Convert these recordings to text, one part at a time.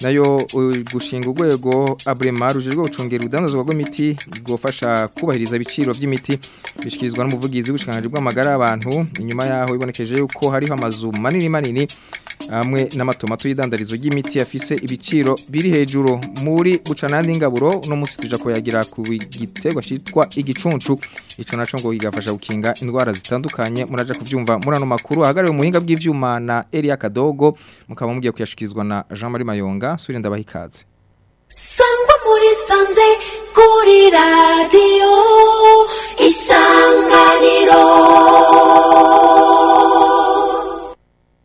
nayo gushinga urwego aburema rujejwe gucungira urudandazwa rw'imiti rwofasha kubahiriza ibiciro by'imiti bishyikirizwa n'umuvugizi w'ubushikanganji bw'amagara abantu inyuma yaho ibonekeje uko hariho amazu manini manini amwe n'amatomato y'idandarizo ry'imiti afise ibiciro biri hejuru muri guca n'andi ngaburo uno munsi ku gitego cyitwa igicuncu icyo naco ngo igafasha gukinga indwara zitandukanye muraje kuvyumva murano makuru hagariwe muhinga bw'ivyuma na Elia Kadogo mukaba mugiye kuyashikizwa na Jean Marie Mayonga suri ndabaha Sangwa muri sanze kuri radio isanganiro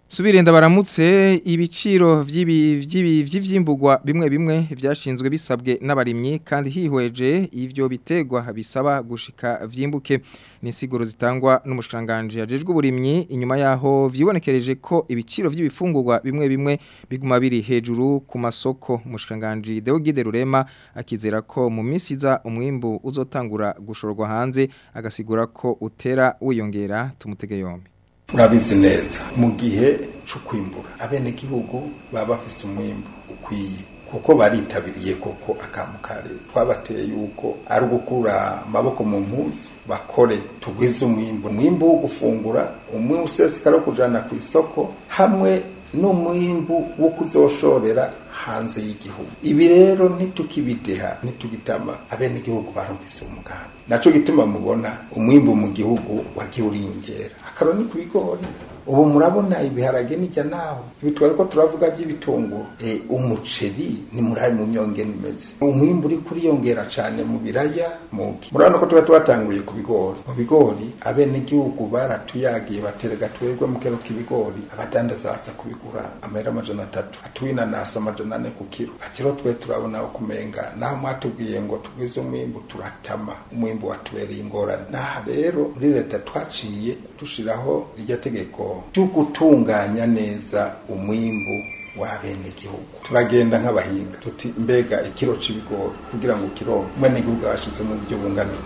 subirenda baramutse ibiciro byibi by'ibyimbugwa bimwe bimwe byashinzwe bisabwe n'abarimyi kandi hihweje ibyo bitegwa bisaba gushika vyimbuke ni siguro zitangwa n'umushanganje yajejwe uburimyi inyuma yaho vyibonekereje ko ibiciro by'ibifungurwa bimwe bimwe biguma biri hejuru ku masoko umushanganje Deogide Rurema akizera ko mu minsi za umwimbu uzotangura gushorwa hanze agasigura ko utera wiyongera tumutege yombi urabizi neza mu gihe cyo kwimbura abenegihugu baba bafise umwimbu ukwiye kuko baritabiriye koko akamu kare twabateye yuko ari ugukura amaboko mu mpuzu bakore tugwize umwimbu umwimbu wo gufungura umwimbu usesekara wo kujana ku isoko hamwe n'umwimbu wo kuzoshorera hanze y'igihugu ibi rero ntitukibideha ntitugitama abenegihugu barumvise umugambi Nacyo gituma mubona umwimbu mu gihugu wagiye uriyongera akaroni ku bigori ubu murabona ibiharage n'ijya naho bitwara ko turavuga by'ibitunguru e, umuceri ni murayi mu myonge nimeze umwimbu uri kuriyongera cyane mu biraya mugi murabona ko tuba twatanguye ku bigori mu bigori abenegihugu baratuyagiye batera agatwerwe mu kero k'ibigori abadandaza baza kubigura amahera amajana atatu atuwinanasi amajana ane ku kiro batiro twe turabona aho kumenga naho mwatubwiye ngo tugwize umwimbu turatama umwimbu watubereye ingorane n'aha rero muri leta twaciye dushyiraho rijya tegeko ryo gutunganya neza umwimbu w'abenegihugu turagenda nk'abahinga tuti mbega ikiro cy'ibigori kugira ngo ukironke umwenegihugu yashize mu buryo bungana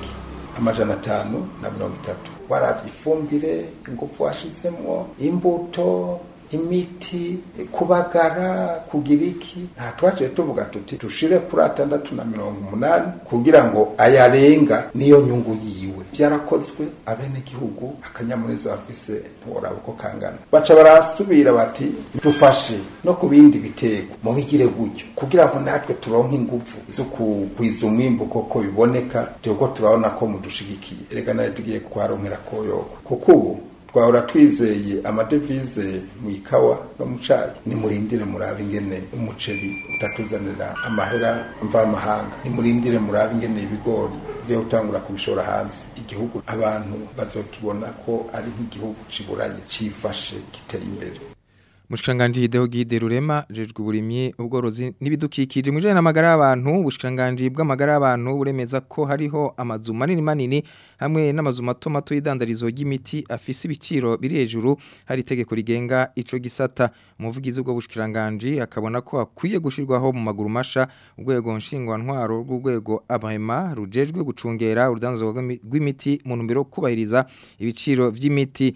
amajana atanu na mirongo itatu warabye ifumbire ingufu washizemo imbuto imiti kubagara kugira iki nta twaciye tuvuga tuti dushire kuri atandatu na mirongo umunani kugira ngo ayarenga niyo nyungu yiwe byarakozwe abenegihugu akanyamuneza bafise ntiworaba uko kangana baca barasubira bati dufashe no ku bindi bitego mubigire gutyo kugira ngo natwe turonke ingufu zo kugwiza umwimbu koko biboneka turiko turabona ko mudushigikiye reka nayo tugiye kuharonkera koyoko kuko ubu twahora twizeye amadevize mu ikawa no mu cayi nimurindire murabe ingene umuceri utatuzanira amahera mvamahanga nimurindire murabe ingene ibigori byo gutangura kubishora hanze igihugu abantu bazakibona ko ari nk'igihugu ciburaye cifashe giteye imbere Mushikiranganje Hideo Gide Rurema jejwe uburimyi ubworozi n'ibidukikije mu na magara y'abantu bushikiranganje bw'amagara y'abantu buremeza ko hariho amazu manini manini hamwe n'amazu tomato mato y'idandarizo y'imiti afise ibiciro biri hejuru hari itegeko rigenga gisata umuvugizi ubwo bushikiranganje akabona ko akwiye gushirwaho mu maguru masha urwego nshingwantwaro rw'urwego abahema rujejwe gucungera urudanzo rw'imiti mu ntumbero kubahiriza ibiciro vy'imiti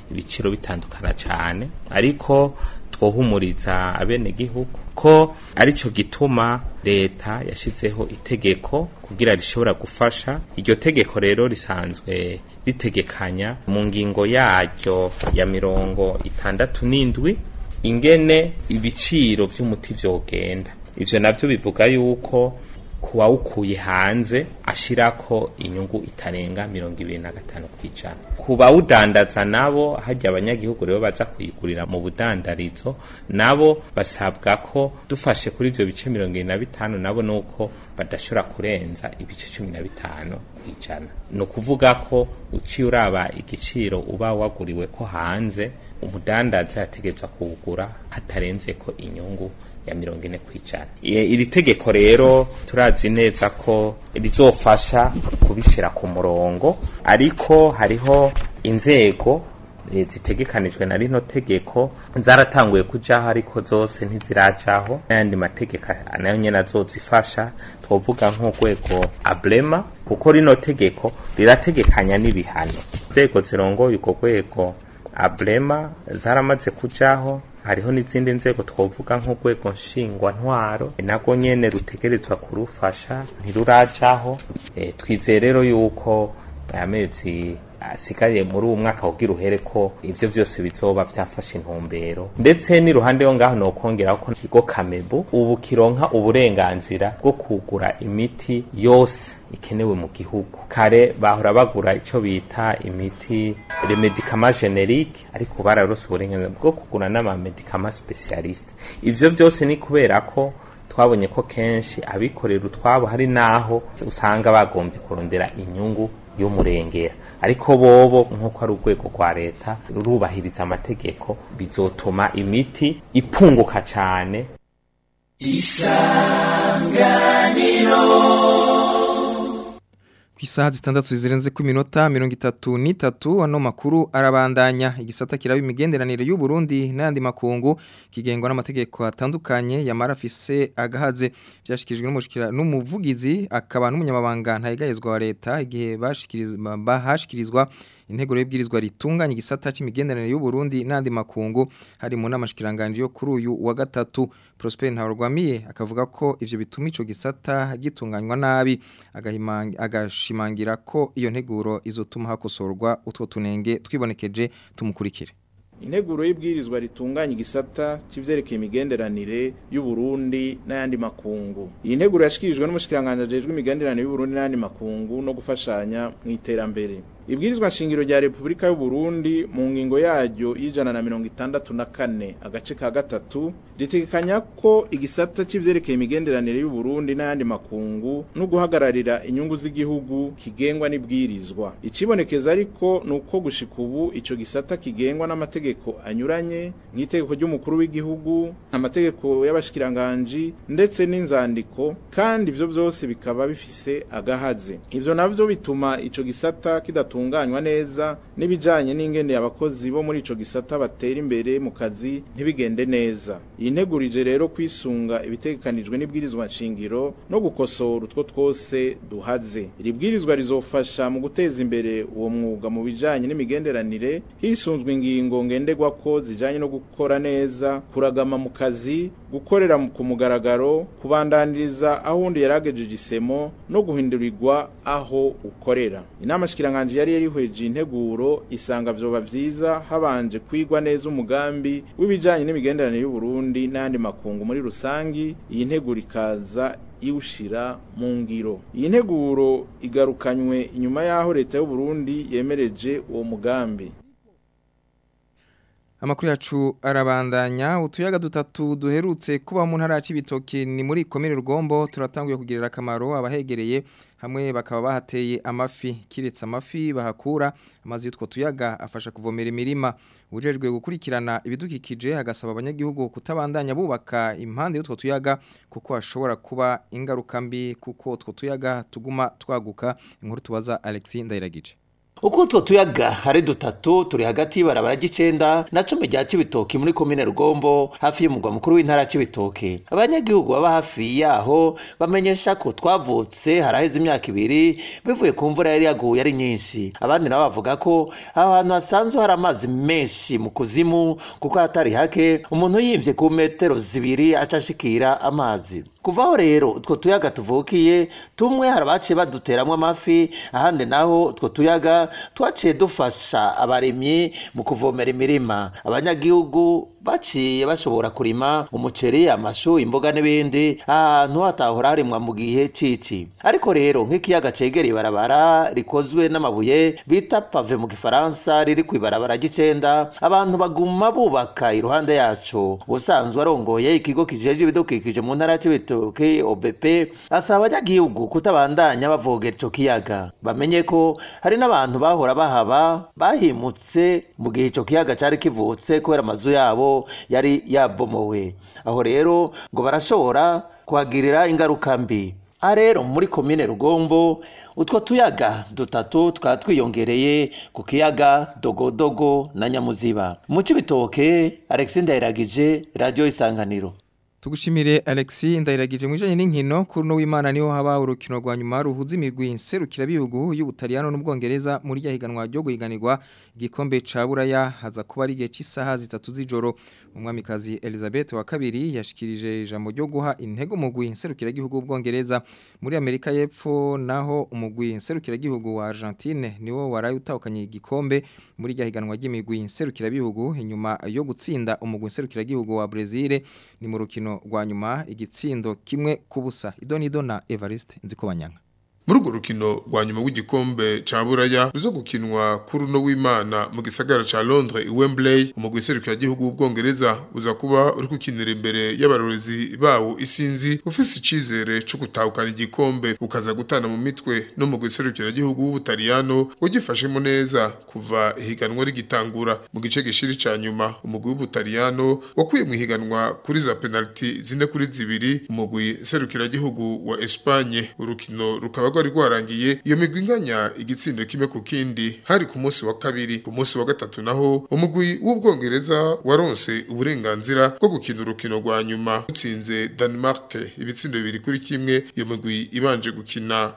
ibiciro bitandukana cyane ariko abene abenegihugu ko arico gituma leta yashizeho itegeko kugira rishobora gufasha iryo tegeko rero risanzwe ritegekanya mu ngingo yaryo ya mirongo itandatu n'indwi ingene ibiciro vy'umuti vyogenda ivyo navyo bivuga yuko kuwawukuye hanze ashirako inyungu itarenga mirongo ibiri na gatanu ku ijana ku bawudandaza nabo hajya abanyagihugu rero baza kuyigurira mu budandarizo nabo basabwa ko dufashe kuri ibyo bice mirongo ibiri na bitanu nabo uko badashobora kurenza ibice cumi na bitanu ku ijana ni ukuvuga ko uciye uraba igiciro uba waguriwe ko hanze umudandaza yategetswa kuwugura ko inyungu ya mirongo ine ku iri tegeko rero turazi neza ko rizofasha kubishyira ku murongo ariko hariho inzego eh, zitegekanijwe na rino tegeko zaratanguye kujyaho ariko zose ntiziracaho n'ayandi mategeko nayo nyine zifasha twavuga nk'urwego aburema kuko rino tegeko rirategekanya n'ibihano inzego zirongoye urwo rwego aburema zaramaze kujyaho hariho n'izindi nzego twovuga nk'urwego nshingwantwaro e, nako nyene rutegerezwa kurufasha ntirurajaho e, twizeye rero yuko amezi asigaye muri uwo mwaka wubwira uhere ko ibyo byose bizoba byafashe intumbero ndetse n'iruhande yo ni nokongeraho ko ikigo Kamebu, ubu kironka uburenganzira bwo kugura imiti yose ikenewe mu gihugu kare bahora bagura icyo bita imiti remedikama generike ariko bararose uburenganzira bwo kugura n'amamedikama specialiste ivyo byose ni kubera ko twabonye ko kenshi abikorera utwabo hari n'aho usanga bagombye kurondera inyungu y'umurengera ariko bobo nk'uko ari urwego rwa leta rurubahiriza amategeko bizotuma imiti ipunguka cyane isanganiro isaha zitandatu zirenze ku minota mirongo itatu n'itatu ano makuru arabandanya igisata kiraba imigenderanire y'u Burundi n'andi makungu kigengwa n'amategeko atandukanye yamara afise agahaze byashyikirijwe n'umushikira n'umuvugizi akaba n'umunyamabanga ntayegayezwa wa leta igihe bahashikirizwa intego y'ibwirizwa ritunganya igisata cy'imigenderanire y'u Burundi n'andi makungu hari mu namashikiranganje yo kuri uyu wa gatatu Prosper Ntarwamiye akavuga ko ivyo bituma ico gisata gitunganywa nabi agashimangira ko iyo nteguro izotuma hakosorwa utwo tunenge twibonekeje tumukurikire integuro y'ibwirizwa ritunganya igisata cy'ivyerekeye imigenderanire y'u Burundi n'ayandi makungu iyi nteguro yashikirijwe n'umushikiranganje ajejwe imigenderanire y'u Burundi n'ayandi makungu no gufashanya mu iterambere ibwirizwa nshingiro rya repubulika y'u Burundi mu ngingo yaryo y'ijana na mirongo itandatu na kane agace ka gatatu ritegekanya ko igisata cy'ibyerekeye imigenderanire y'u Burundi n'ayandi makungu no guhagararira inyungu z'igihugu kigengwa n'ibwirizwa ikibonekeza ariko ni uko gushika ubu icyo gisata kigengwa n'amategeko anyuranye nk'itegeko ry'umukuru w'igihugu amategeko y'abashikiranganji ndetse n'inzandiko kandi ibyo byose bikaba bifise agahaze ibyo navyo bituma icyo gisata kidatu batunganywa neza n'ibijyanye n'ingende abakozi bo muri icyo gisata batera imbere mu kazi ntibigende neza integurije rero kwisunga ibitekanijwe n'ibwirizwa nshingiro no gukosora utwo twose duhaze iribwirizwa rizofasha mu guteza imbere uwo mwuga mu bijyanye n'imigenderanire hisunzwe ingingo ngenderwa ko zijyanye no gukora neza kuragama mu kazi gukorera ku mugaragaro kubandaniriza aho undi yaragejeje igisemo no guhindurirwa aho ukorera inama shikiranganje yari yarihweje integuro isanga vyoba vyiza habanje kwigwa neza umugambi w'ibijanye n'imigenderanire y'u Burundi n'andi makungu muri rusangi iyi nteguro ikaza iwushira mu ngiro iyi nteguro igarukanywe inyuma y'aho leta y'u Burundi yemereje uwo mugambi amakuru yacu arabandanya utuyaga dutatu duherutse kuba mu ntara y'ibitoki ni muri komere rugombo turatanguye kugirira akamaro abahegereye hamwe bakaba bahateye amafi kiretse amafi bahakura amazi y'utwo tuyaga afasha kuvomera imirima ujejwe gukurikirana ibidukikije hagasaba abanyagihugu kutabandanya bubaka impande y'utwo tuyaga kuko ashobora kuba ingaruka mbi kuko utwo tuyaga tuguma twaguka inkuru tubaza Alexi Ndayiragije uko utwo tuyaga hari dutatu turi hagati y'ibarabara ry'icyenda na cumi rya kibitoki muri komine rugombo hafi y'umurwa mukuru w'intara ya kibitoki abanyagihugu baba hafi yaho bamenyesha ko twavutse haraheze imyaka ibiri bivuye ku mvura yari yaguye ari nyinshi abandi nabo bavuga ko aho hantu hasanzwe hari amazi menshi mu kuzimu kuko hatari hake umuntu yimbye ku metero zibiri acashikira amazi kuvaho rero utwo tuyaga tuvukiye tumwe hari abaciye baduteramo amafi ahandi naho utwo tuyaga twaciye dufasha abarimyi mu kuvomera imirima abanyagihugu baciye bashobora kurima umuceri amashu imboga n'ibindi ahantu hatahora harimwa mu gihe ciki ariko rero nk'ikiyaga cegereye ibarabara rikozwe n'amabuye bita pave mu gifaransa riri ku ibarabara ry'icenda abantu baguma bubaka iruhande yacu ubusanzwe arongoye ikigo kijeje ibidukikije mu ntara c'ibitoke OBP asaba abanyagihugu kutabandanya bavogera icyo kiyaga bamenye ko hari n'abantu bahora bahaba bahimutse mu gihe icyo kiyaga cyari kivutse kubera amazu yabo yari yabomowe aho rero ngo barashobora kuhagirira ingaruka mbi aha rero muri komine rugombo utwo tuyaga dutatu twaba twiyongereye ku kiyaga dogodogo na nyamuziba mu kibitoke alexander iragije radiyo isanganiro tugushimire Alexi ndayiragije mu n'inkino kuri no w'Imana niho haba urukino rwa nyuma ruhuza imigwi inserukira bihugu y'Ubutaliyano n'Ubwongereza muri yahiganwa ryo guhiganirwa igikombe ca Buraya haza kuba ari gihe cy'isaha zitatu z'ijoro umwamikazi Elizabeth wa kabiri yashikirije ijambo ryo guha intego mugwi inserukira gihugu Ubwongereza muri Amerika y'Epfo naho umugwi inserukira gihugu wa Argentine niwo waraye utawukanye igikombe muri yahiganwa ry'imigwi inserukira bihugu inyuma yo gutsinda umugwi inserukira gihugu wa Brazil ni mu rukino rwa nyuma igitsindo kimwe kubusa, busa na evariste nziko banyanga muri urwo rukino rwa nyuma w'igikombe ca buraya ruza gukinwa kuri uno w'imana mu gisagara ca Londres i Wembley umugwi serukira gihugu w'Ubwongereza uza kuba uri gukinira imbere y'abarorezi bawo isinzi ufise icyizere cyo gutahukana igikombe ukaza gutana mu mitwe no mu giserukira gihugu w'Ubutaliyano wagifashemo neza kuva ihiganwa rigitangura mu gice gishiri ca nyuma umugwi w'Ubutaliyano wakuye mu ihiganwa kuri za penalty zine kuri zibiri umugwi serukira gihugu wa Espagne urukino rukaba rwari rwarangiye iyo migwi inganya igitsindo kimwe ku kindi hari ku munsi wa kabiri ku munsi wa gatatu naho umugwi w'ubwongereza waronse uburenganzira bwo gukina urukino rwa nyuma utsinze Danemark ibitsindo bibiri kuri kimwe iyo migwi ibanje gukina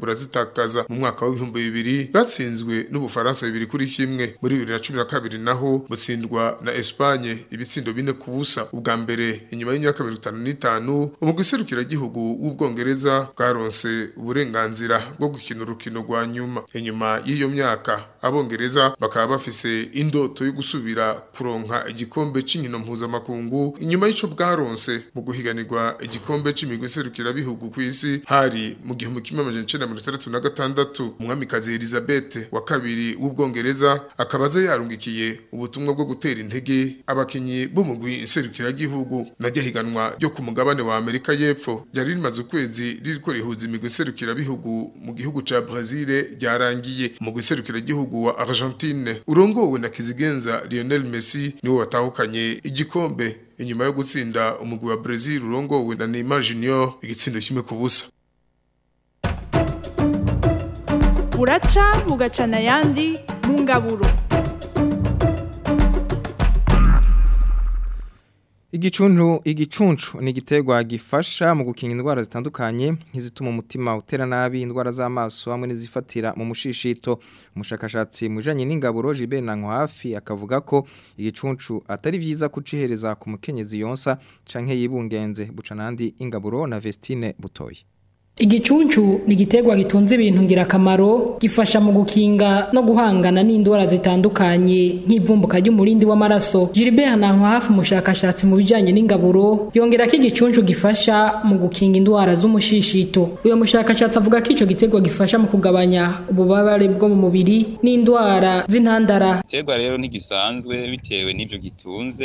burazitakaza mu mwaka w'ibihumbi bibiri bwatsinzwe n'ubufaransa bibiri kuri kimwe muri na cumi na kabiri naho butsindwa na Espagne ibitsindo bine ku busa ubwa mbere inyuma y'imyaka mirongo itanu n'itanu umugwi serukiragihugu w'ubwongereza bwaronse uburenganzira bwo gukina urukino rwa nyuma inyuma y'iyo myaka abongereza bakaba bafise indoto yo gusubira kuronka igikombe cy'inkino mpuzamakungu inyuma y'ico bwaronse mu guhiganirwa igikombe c'imigwi serukirabihugu ku isi hari mu gihumbi kimwe amajana icenda mirongo itandatu na gatandatu umwamikazi Elizabeth wa kabiri w'ubwongereza akaba aza yarungikiye ubutumwa bwo gutera intege abakinyi b'umugwi serukiragihugu najyahiganwa ryo ku mugabane wa Amerika y'Epfo ryari rimaze ukwezi ririko rihuza imigwi serukirabihugu mu gihugu ca Brazil ryarangiye mu gihugu wa Argentine urongowe uyobowe na Kizigenza Lionel Messi niwe watahukanye igikombe inyuma yo gutsinda umugwi wa Brazil urongowe na Neymar Junior igitsindo kimwe ku busa buraca bugacana ayandi mu ngaburo Igicuncu igicuncu ni igiterwa gifasha mu gukinga indwara zitandukanye nk'izituma umutima utera nabi indwara z'amaso hamwe n'izifatira mu mushishito umushakashatsi mu bijanye Jibe na Nankwafi akavuga ko igicuncu atari vyiza kucihereza ku mukenyezi yonsa canke yibungenze buca ingaburo na Vestine Butoyi Igicuncu ni igiterwa gitunze ibintu ngirakamaro gifasha mu gukinga no guhangana n'indwara zitandukanye nk'ivumbuka ry'umurindi w'amaraso Gilbert Hananko hafi umushakashatsi mu bijyanye n'ingaburo yongera ko igicuncu gifasha mu gukinga indwara z'umushishito uyo mushakashatsi avuga ko icyo giterwa gifasha mu kugabanya ububabare bwo mu mubiri n'indwara z'intandara igiterwa rero ntigisanzwe bitewe n'ivyo gitunze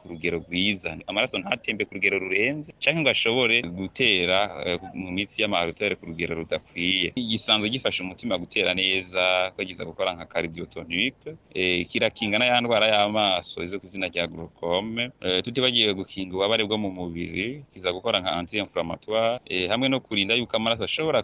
rugero rwiza amaraso ntatembe ku rugero rurenze cyangwa ngo bashobore gutera eh, mu mitsi y'amaharutere ku rugero rudakwiye igisanzwe gifasha umutima gutera neza kwagiza gukora nka cardiotonike eh, kirakinga ya ndwara y'amaso izo ku izina rya glaucome eh, tutibagiwe gukinga ububabare bwo mu mubiri kiza gukora nka anti inflammatoire hamwe no kurinda yuko amaraso ashobora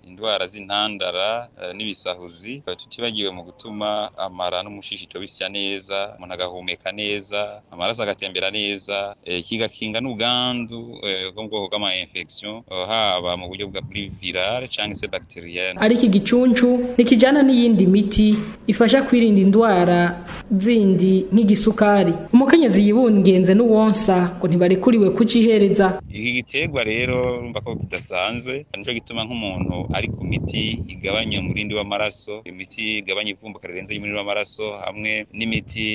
indwara z'intandara eh, n'ibisahuzi tutibagiwe mu gutuma amara n'umushishito bisya neza umuntu agahumeka neza amaraso agatembera neza kigakinga n'ubwandu bwo mu bwoko bw'ama haba mu buryo bwa buri virale cyangwa se bagiteriyene ariko igicuncu ntikijyana n'iyindi miti ifasha kwirinda indwara zindi nk'igisukari umukenyezi yibungenze n'uwonsa ngo ntibarekuriwe kucihereza iki giterwa rero urumva ko kidasanzwe nicyo gituma nk'umuntu ari ku miti igabanya umurindi w'amaraso imiti igabanya ivumbuka rirenze y'umurindi w'amaraso hamwe n'imiti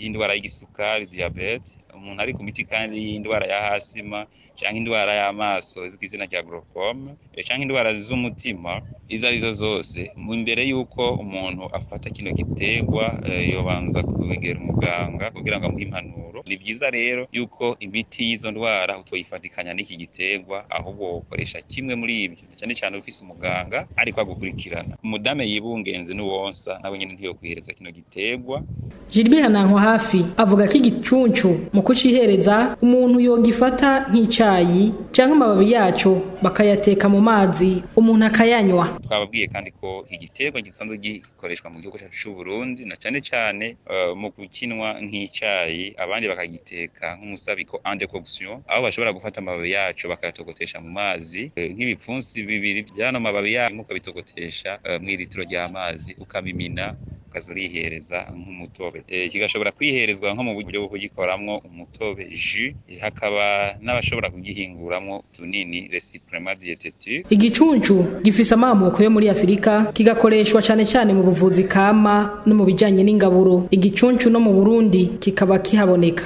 y'indwara y'igisukari diyabete umuntu ari ku miti kandi y'indwara ya hasima cyangwa indwara y'amaso izwi ku izina rya glaucome cyangwa indwara z'umutima izo arizo zose mbere y'uko umuntu afata kino giterwa eh, yobanza kubigera umuganga kugira ngo amuhe impanuro umusaruro ni byiza rero yuko imiti y'izo ndwara utoyifatikanya n'iki giterwa ahubwo ukoresha kimwe muri ibyo cyane cyane ufise umuganga ariko agukurikirana umudame yibungenze n'uwonsa nawe nyine ntiyokwihereza kino gitegwa Gilbert hafi avuga ko igicuncu mu kucihereza umuntu yogifata nk'icayi cyangwa amababi yaco bakayateka mu mazi umuntu akayanywa twababwiye kandi ko igiterwa gisanzwe gikoreshwa mu gihugu cyacu cy'u Burundi na cyane cyane uh, mu gukinwa nk’icyayi abandi kandi bakagiteka nk'umusabiko en decoction aho bashobora gufata amababi yacu bakayatogotesha mu mazi eh, nk'ibipfunsi bibiri by'ano mababi yacu ukabitogotesha eh, mu iritiro ry'amazi ukabimina ukaza urihereza nk'umutobe eh, kigashobora kwiherezwa nko mu buryo bwo kugikoramo umutobe ji eh, hakaba n'abashobora kugihinguramo tunini resiprema dietetique igicuncu gifise amamoko yo muri afurika kigakoreshwa cyane cyane mu buvuzi kama no mu bijyanye n'ingaburo igicuncu no mu burundi kikaba kihaboneka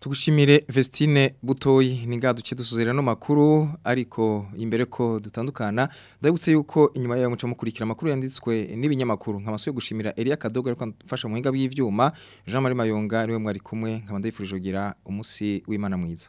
tugushimire Vestine Butoyi ningaduke dusuzera no makuru ariko imbere ko dutandukana ndagutse yuko inyuma yayo muco mukurikira makuru yanditswe n'ibinyamakuru nkamasuye gushimira Elia Kadoga ariko mfasha muhinga bw'ivyuma Jean Marie Mayonga niwe mwari kumwe nkaba ndayifurije kugira umunsi w'Imana mwiza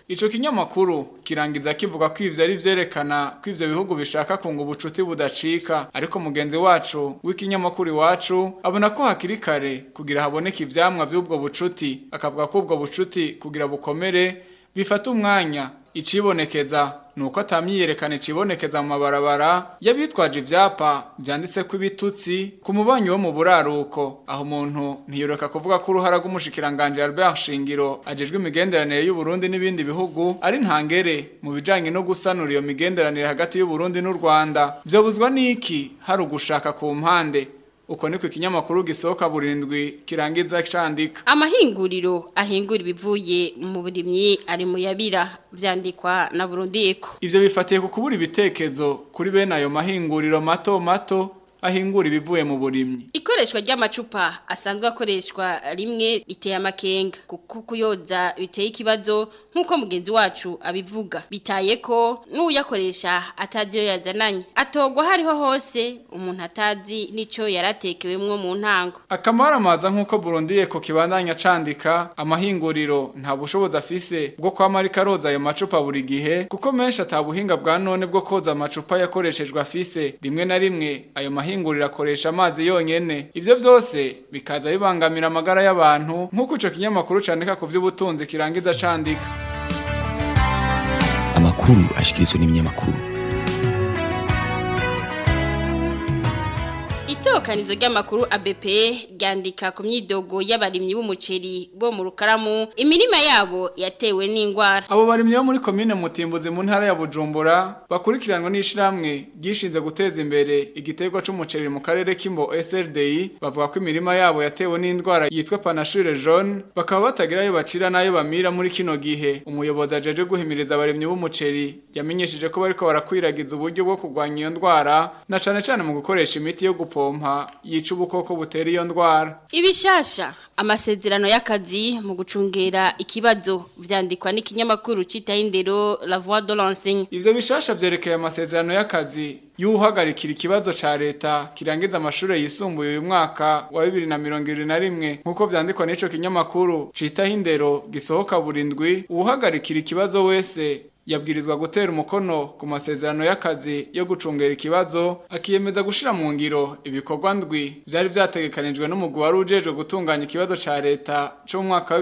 icyo kinyamakuru kirangiza kivuga ko ivyo ari vyerekana ko ivyo bihugu bishaka ku bafunga ubucuti budacika ariko mugenzi wacu w'ikinyamakuru iwacu abona ko hakiri kare kugira haboneke ibyamwa by'ubwo bucuti akavuga ko ubwo bucuti kugira bukomere bifata umwanya icibonekeza ni uko atamyiyerekana icibonekeza mu mabarabara y'abitwaje ibyapa byanditse ko ibitutsi ku mubanyi wo mu buraruko aho umuntu ntiyoroka kuvuga ko uruhara rw'umushikiranganje Albert Shingiro ajejwe imigenderanire y'u Burundi n'ibindi bihugu ari ntangere mu bijanye no gusanura iyo migenderanire hagati y'u Burundi n'u Rwanda byobuzwa niki hari ugushaka ku mpande uko niko ikinyamakuru gisohoka burindwi kirangiza cyandika amahinguriro ahingura ibivuye mu burimyi ari mu yabira vyandikwa na Burundiko ivyo bifatiye ku kubura ibitekezo kuri bene ayo mahinguriro mato mato ahingura ibivuye mu burimyi ikoreshwa ry'amacupa asanzwe akoreshwa rimwe iteye amakenga kuko kuyoza biteye ikibazo nk'uko mugenzi wacu abivuga bitaye ko n'uyakoresha atazi yazananye atogwa hariho hose umuntu atazi n'icyo yaratekewemwo mu ntango amaza nk'uko burundiye ko kibandanya candika amahinguriro nta bushobozi afise bwo kwamarika aroza ayo macupa buri gihe kuko menshi atabuhinga bwa none bwo koza amacupa yakoreshejwe afise rimwe na rimwe ayo mahinguriro ahingura irakoresha amazi yonyene ivyo byose bikaza bibangamira amagara y'abantu nk'uko ico kinyamakuru candika ku by’ubutunzi kirangiza candika amakuru ashikirizwa n’iminyamakuru Itorikanizo ry'amakuru ABP ryandika ku myidogo y'abarimyi b'umuceri bo mu rukaramu imirima yabo yatewe n'indwara. Abo barimyi bo muri komine Mutimbuzi mu ntara ya Bujumbura bakurikiranwa n'ishiramwe gishinze guteza imbere igitego cy’umuceri mu karere k'Imbo SRDI bavuga ko imirima yabo yatewe n'indwara yitwa Panachure jaune bakaba batagirayo bacira nayo bamira muri kino gihe. Umuyobozi ajeje guhimiriza abarimyi b'umuceri yamenyesheje ko bariko barakwiragiza uburyo bwo kurwanya iyo ndwara na cyane cane mu gukoresha imiti yo gupompa yica ubukoko butera iyo ndwara ibishasha amasezerano y'akazi mu gucungera ikibazo byandikwa n'ikinyamakuru citaye indero La Voix de l'Enseigne ivyo bishasha vyerekeye amasezerano y'akazi y'uhagarikira ikibazo cya leta kirangiza amashuri yisumbuye uyu mwaka wa bibiri na na mirongo rimwe nkuko byandikwa n'ico kinyamakuru citaho indero gisohoka burindwi uhagarikira ikibazo wese yabwirizwa gutera umukono ku masezerano y'akazi yo gucungera ikibazo akiyemeza gushyira mu ngiro ibikorwa ndwi byari byategekanijwe n'umugwi wari ujejwe gutunganya ikibazo cya leta co mu mwaka wa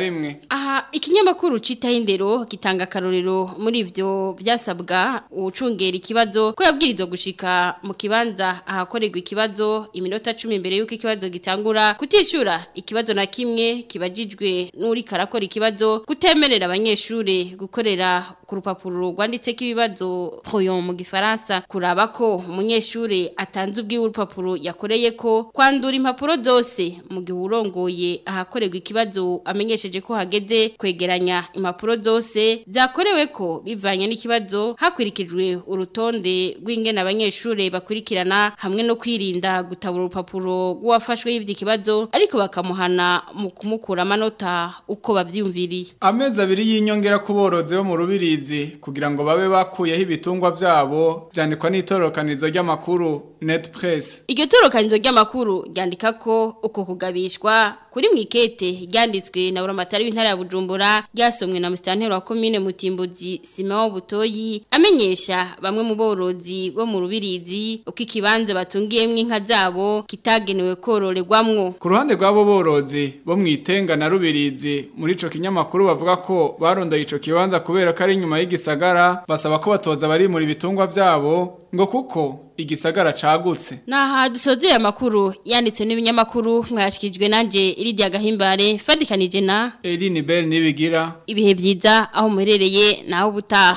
rimwe aha ikinyamakuru citaye indero gitanga karorero muri ivyo byasabwa ucungera ikibazo ko yabwirizwa gushika mu kibanza ahakorerwa ikibazo iminota cumi mbere yuko ikibazo gitangura kutishura ikibazo na kimwe kibajijwe n'uri karakora ikibazo kutemerera abanyeshure gukorera kuja ku rupapuro rwanditseko ibibazo poyo mu gifaransa kuraba ko umunyeshuri atanze ubw'urupapuro yakoreye ko kwandura impapuro zose mu giburongoye urongoye ahakorerwa ikibazo amenyesheje ko hageze kwegeranya impapuro zose byakorewe ko bivanye n'ikibazo hakurikijwe urutonde rw'ingene abanyeshuri bakurikirana hamwe no kwirinda gutabura urupapuro rw'uwafashwe y'ibyo kibazo ariko bakamuhana mu kumukura amanota uko babyumviriye amezi abiri y'inyongera ku borozi bo mu rubirizi kugira ngo babe bakuyeho ibitungwa byabo byandikwa n'itorokanizo ry'amakuru net press iryo torokanizo ry'amakuru ryandika ko uko kugabishwa kuri mwikete ryanditswe na buramatari w'intara ya Bujumbura ryasomwe na musitanteri wa commune Mutimbuzi, Simao Butoyi amenyesha bamwe mu borozi bo mu rubirizi uko ikibanza batungiyemo inka zabo kitagenewe kororerwamwo ku ruhande rw'abo borozi bo mwitenga na rubirizi muri ico kinyamakuru bavuga ko barondoye ico kibanza kubera ko ari nyuma y'igisagara basaba ko batoza bari muri bitungwa byabo ngo kuko igisagara cagutse naha dusozeye amakuru yanditswe n'ibinyamakuru mwashyikirijwe nanjye iridiya agahimbare fadikanije na Eline Bell nibigira ibihe byiza aho muherereye naho ubutaha